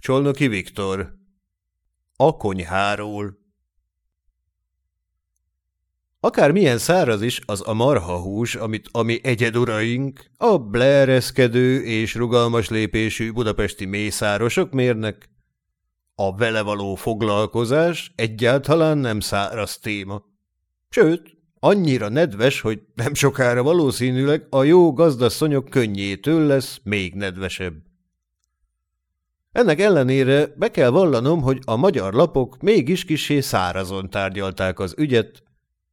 Csolnoki Viktor A konyháról Akár milyen száraz is az a marhahús, amit a mi egyeduraink, a blereszkedő és rugalmas lépésű budapesti mészárosok mérnek, a vele való foglalkozás egyáltalán nem száraz téma. Sőt, annyira nedves, hogy nem sokára valószínűleg a jó gazdasszonyok könnyétől lesz még nedvesebb. Ennek ellenére be kell vallanom, hogy a magyar lapok mégis kisé szárazon tárgyalták az ügyet,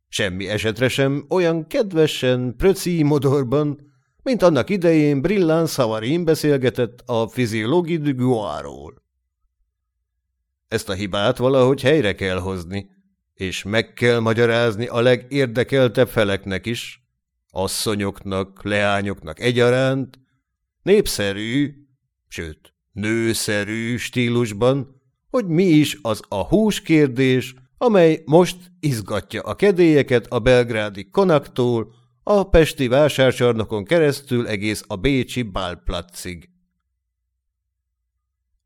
semmi esetre sem olyan kedvesen, pröci modorban, mint annak idején Brillán Szavarin beszélgetett a fiziológi du. Ezt a hibát valahogy helyre kell hozni, és meg kell magyarázni a legérdekeltebb feleknek is, asszonyoknak, leányoknak egyaránt, népszerű, sőt, nőszerű stílusban, hogy mi is az a húskérdés, amely most izgatja a kedélyeket a belgrádi konaktól, a pesti vásárcsarnokon keresztül egész a bécsi Bálplatzig.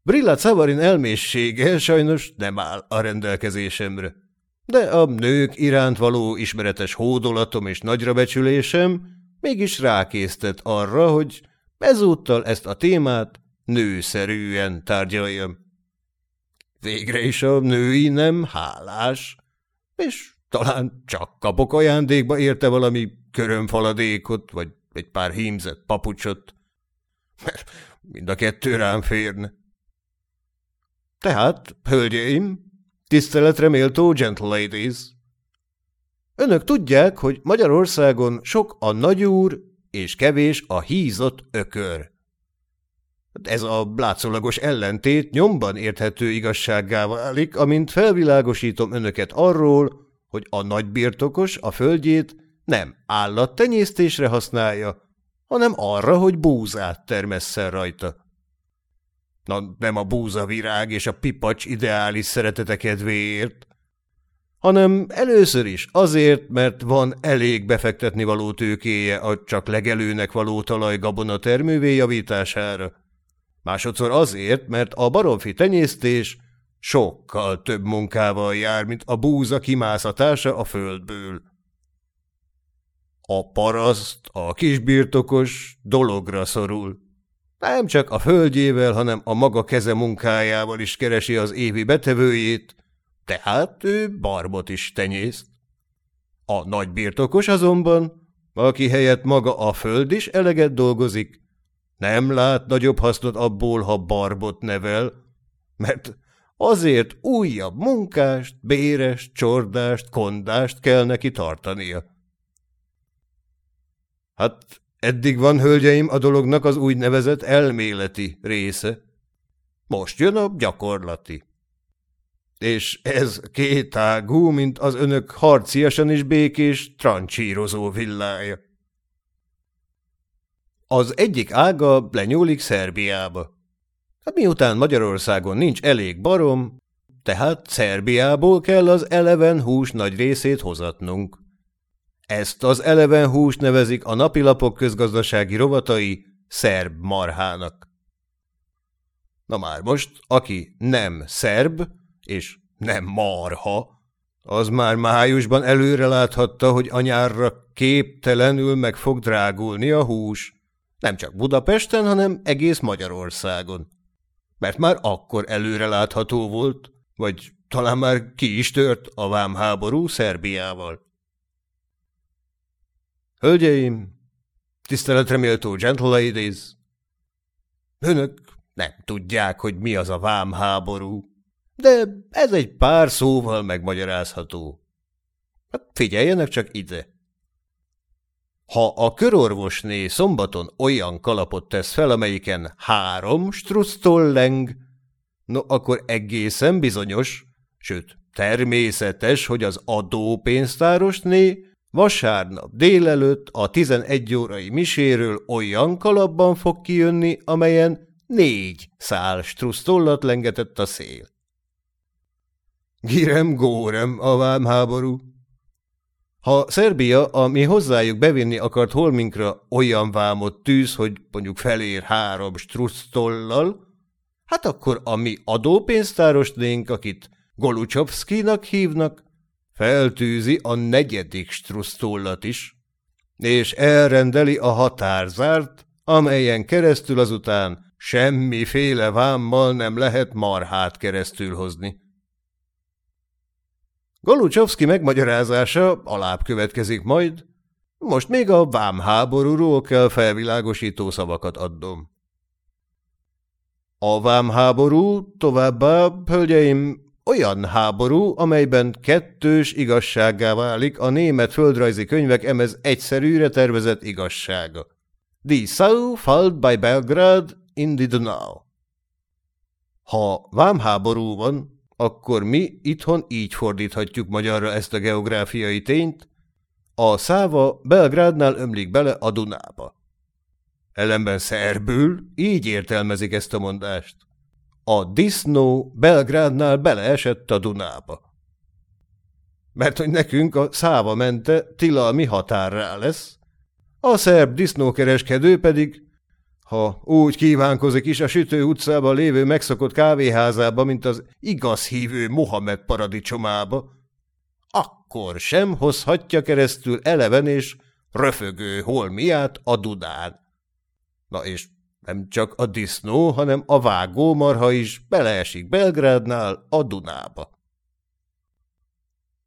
Brilla Szavarin elmészsége sajnos nem áll a rendelkezésemre, de a nők iránt való ismeretes hódolatom és nagyrabecsülésem mégis rákésztet arra, hogy ezúttal ezt a témát nőszerűen tárgyaljam. Végre is a női nem hálás, és talán csak kapok ajándékba érte valami körömfaladékot, vagy egy pár hímzett papucsot, mert mind a kettő rám férne. Tehát, hölgyeim, tiszteletre méltó gentle ladies, önök tudják, hogy Magyarországon sok a nagyúr és kevés a hízott ökör. Ez a látszólagos ellentét nyomban érthető igazsággá válik, amint felvilágosítom önöket arról, hogy a nagybirtokos a földjét nem állattenyésztésre használja, hanem arra, hogy búzát termesszen rajta. Na, nem a búzavirág és a pipacs ideális szeretete kedvéért, hanem először is azért, mert van elég befektetni való tőkéje a csak legelőnek való talaj gabona termővé javítására, Másodszor azért, mert a baromfi tenyésztés sokkal több munkával jár, mint a búza kimászatása a földből. A paraszt, a kisbirtokos dologra szorul. Nem csak a földjével, hanem a maga keze munkájával is keresi az évi betevőjét, tehát ő barbot is tenyészt. A nagybirtokos azonban, aki helyett maga a föld is eleget dolgozik, nem lát nagyobb hasznot abból, ha barbot nevel, mert azért újabb munkást, béres, csordást, kondást kell neki tartania. Hát eddig van, hölgyeim, a dolognak az úgynevezett elméleti része. Most jön a gyakorlati. És ez kétágú, mint az önök harciasan is békés, trancsírozó villája. Az egyik ága lenyúlik Szerbiába. Hát miután Magyarországon nincs elég barom, tehát Szerbiából kell az eleven hús nagy részét hozatnunk. Ezt az eleven hús nevezik a napilapok közgazdasági rovatai szerb marhának. Na már most, aki nem szerb és nem marha, az már májusban előre láthatta, hogy anyárra képtelenül meg fog drágulni a hús. Nem csak Budapesten, hanem egész Magyarországon. Mert már akkor előre látható volt, vagy talán már ki is tört a vámháború Szerbiával. Hölgyeim, gentle ladies, önök nem tudják, hogy mi az a vámháború, de ez egy pár szóval megmagyarázható. Hát figyeljenek csak ide. Ha a körorvosné szombaton olyan kalapot tesz fel, amelyiken három structolleng, no akkor egészen bizonyos, sőt természetes, hogy az adópénztárosné vasárnap délelőtt a 11 órai miséről olyan kalapban fog kijönni, amelyen négy szál strusztollat lengetett a szél. Girem górem a vámháború. Ha Szerbia a mi hozzájuk bevinni akart holminkra olyan vámot tűz, hogy mondjuk felér három structollal, Hát akkor a mi adópénztárosnénk, akit Golucsovszkinak hívnak, feltűzi a negyedik strusztollat is, és elrendeli a határzárt, amelyen keresztül azután semmiféle vámmal nem lehet marhát keresztül hozni. Golucsovszki megmagyarázása alább következik majd, most még a vámháborúról kell felvilágosító szavakat adnom. A vámháború továbbá, hölgyeim, olyan háború, amelyben kettős igazsággá válik a német földrajzi könyvek emez egyszerűre tervezett igazsága. Die Sau fällt bei Belgrad in die Donau. Ha vámháború van, akkor mi itthon így fordíthatjuk magyarra ezt a geográfiai tényt, a száva Belgrádnál ömlik bele a Dunába. Ellenben szerbül így értelmezik ezt a mondást. A disznó Belgrádnál beleesett a Dunába. Mert hogy nekünk a száva mente tilalmi határrá lesz, a szerb disznókereskedő pedig, ha úgy kívánkozik is a sütő utcában lévő megszokott kávéházába, mint az igaz hívő Mohamed paradicsomába, akkor sem hozhatja keresztül eleven és röfögő holmiát a dudán. Na és nem csak a disznó, hanem a vágómarha is beleesik Belgrádnál a Dunába.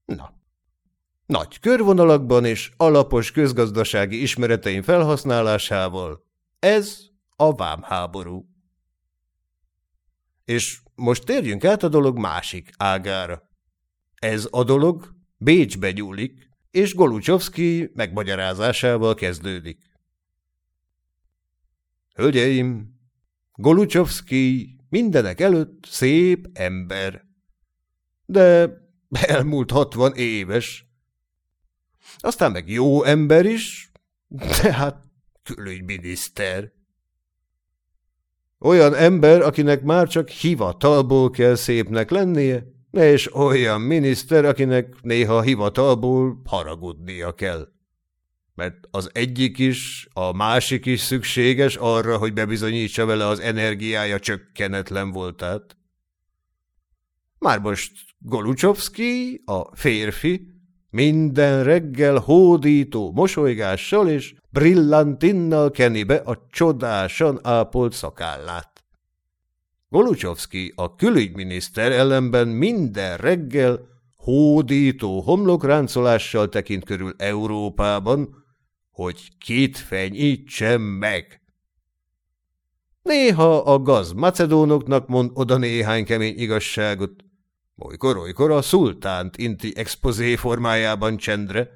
Na, nagy körvonalakban és alapos közgazdasági ismereteim felhasználásával ez a vámháború. És most térjünk át a dolog másik ágára. Ez a dolog Bécsbe gyúlik, és Golucsovszki megmagyarázásával kezdődik. Hölgyeim, Golucsovszki mindenek előtt szép ember, de elmúlt hatvan éves. Aztán meg jó ember is, de hát külügyminiszter. Olyan ember, akinek már csak hivatalból kell szépnek lennie, és olyan miniszter, akinek néha hivatalból haragudnia kell. Mert az egyik is, a másik is szükséges arra, hogy bebizonyítsa vele az energiája csökkenetlen voltát. Már most Golucsovszki, a férfi, minden reggel hódító mosolygással és brillantinnal keni be a csodásan ápolt szakállát. Golucsovszki, a külügyminiszter ellenben minden reggel hódító homlokráncolással tekint körül Európában, hogy kit fenyítsen meg. Néha a gaz macedónoknak mond oda néhány kemény igazságot, olykor-olykor a szultánt inti expozé formájában csendre.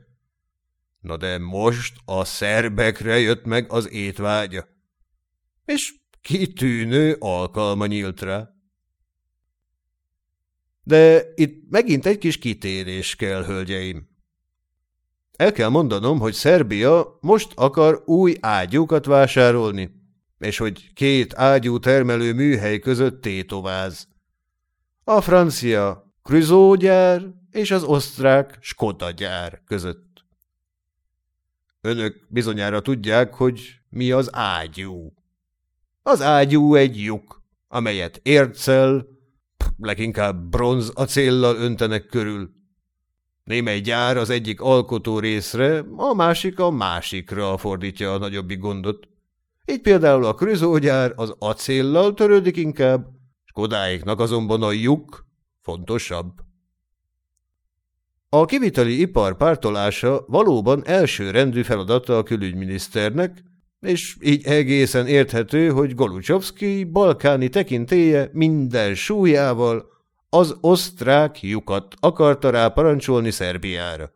Na de most a szerbekre jött meg az étvágya. És Kitűnő alkalma nyílt rá. De itt megint egy kis kitérés kell, hölgyeim. El kell mondanom, hogy Szerbia most akar új ágyúkat vásárolni, és hogy két ágyú termelő műhely között tétováz. A francia gyár és az osztrák Skoda gyár között. Önök bizonyára tudják, hogy mi az ágyú. Az ágyú egy lyuk, amelyet ércel, leginkább bronz acéllal öntenek körül. Némely gyár az egyik alkotó részre, a másik a másikra fordítja a nagyobbi gondot. Így például a krüzógyár az acéllal törődik inkább, Kodáiknak azonban a lyuk fontosabb. A kivitali ipar pártolása valóban elsőrendű feladata a külügyminiszternek, és így egészen érthető, hogy Golucsovszki balkáni tekintéje minden súlyával az osztrák lyukat akarta rá parancsolni Szerbiára.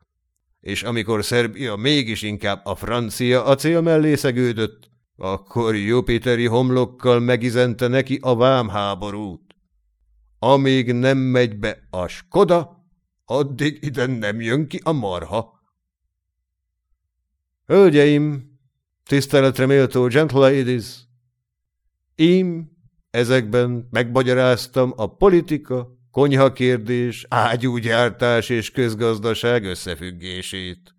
És amikor Szerbia mégis inkább a francia acél mellé szegődött, akkor Jupiteri homlokkal megizente neki a vámháborút. Amíg nem megy be a Skoda, addig ide nem jön ki a marha. Hölgyeim, Tiszteletre méltó gentle ladies! Én ezekben megmagyaráztam a politika, konyhakérdés, ágyúgyártás és közgazdaság összefüggését.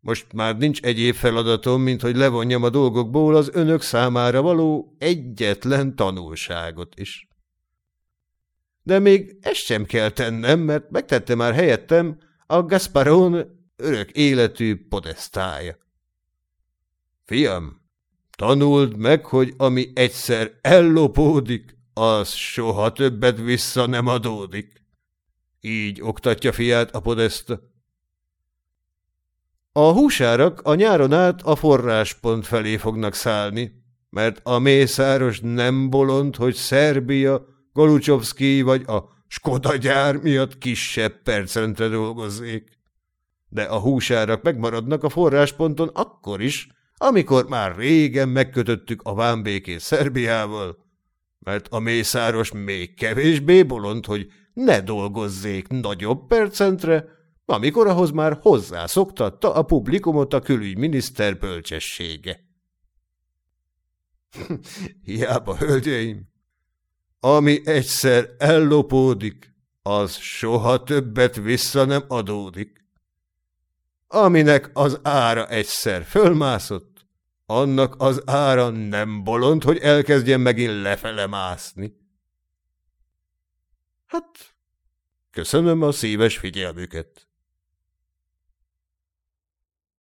Most már nincs egyéb feladatom, mint hogy levonjam a dolgokból az önök számára való egyetlen tanulságot is. De még ezt sem kell tennem, mert megtette már helyettem a Gasparon örök életű podesztája. Fiam, tanuld meg, hogy ami egyszer ellopódik, az soha többet vissza nem adódik. Így oktatja fiát a podeszta. A húsárak a nyáron át a forráspont felé fognak szállni, mert a mészáros nem bolond, hogy Szerbia, Golucsovszki vagy a Skoda gyár miatt kisebb percentre dolgozzék. De a húsárak megmaradnak a forrásponton akkor is, amikor már régen megkötöttük a vámbékét Szerbiával, mert a mészáros még kevésbé bolond, hogy ne dolgozzék nagyobb percentre, amikor ahhoz már hozzászoktatta a publikumot a külügyminiszter bölcsessége. Hiába, hölgyeim! Ami egyszer ellopódik, az soha többet vissza nem adódik. Aminek az ára egyszer fölmászott, annak az ára nem bolond, hogy elkezdjen megint lefele mászni. Hát, köszönöm a szíves figyelmüket.